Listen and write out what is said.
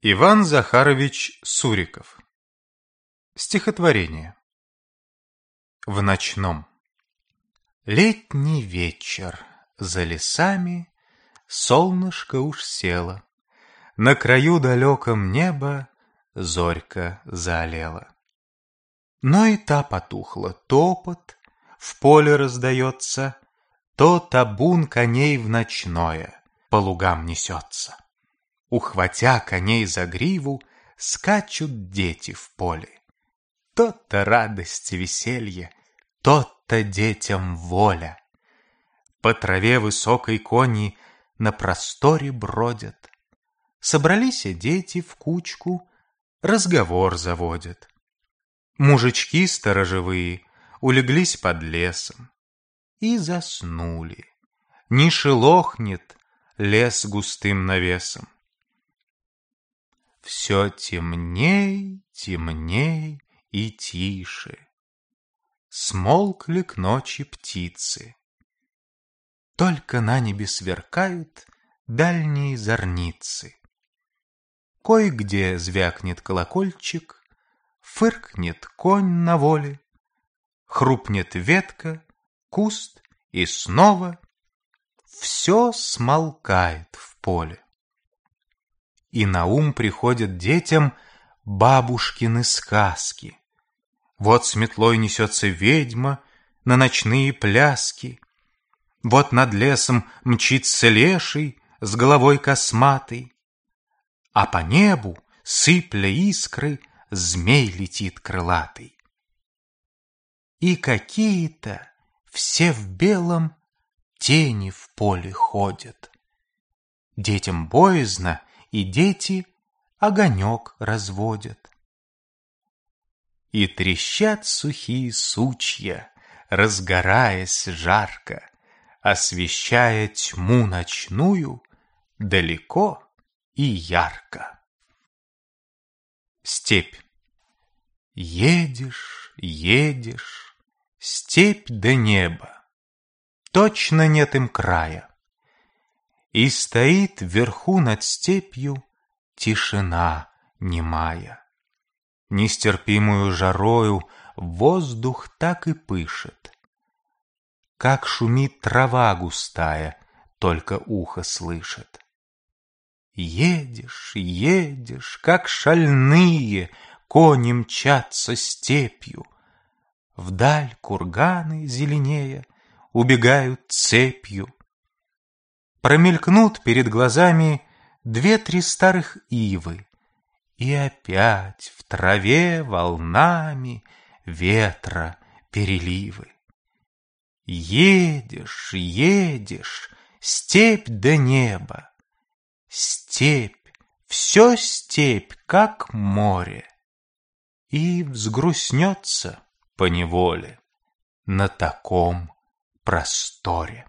Иван Захарович Суриков. Стихотворение. В ночном. Летний вечер. За лесами Солнышко уж село. На краю далеком неба Зорька заолела Но и та потухла, топот В поле раздается. То табун коней в ночное По лугам несется Ухватя коней за гриву, скачут дети в поле. То-то радость и веселье, то-то детям воля. По траве высокой кони на просторе бродят. Собрались дети в кучку, разговор заводят. Мужички сторожевые улеглись под лесом и заснули. Не шелохнет лес густым навесом. Все темней, темней и тише. Смолкли к ночи птицы. Только на небе сверкают дальние зорницы. Кое-где звякнет колокольчик, Фыркнет конь на воле, Хрупнет ветка, куст и снова Все смолкает в поле и на ум приходят детям бабушкины сказки. Вот с метлой несется ведьма на ночные пляски, Вот над лесом мчится леший с головой косматой, А по небу, сыпля искры, змей летит крылатый. И какие-то все в белом тени в поле ходят. Детям боязно и дети огонек разводят. И трещат сухие сучья, разгораясь жарко, освещая тьму ночную далеко и ярко. Степь. Едешь, едешь, степь до неба. Точно нет им края. И стоит вверху над степью тишина немая. Нестерпимую жарою воздух так и пышет. Как шумит трава густая, только ухо слышит. Едешь, едешь, как шальные, кони мчатся степью. Вдаль курганы зеленее убегают цепью. Промелькнут перед глазами две-три старых ивы, И опять в траве волнами ветра переливы. Едешь, едешь, степь до неба, Степь, все степь, как море, И взгрустнется по неволе На таком просторе.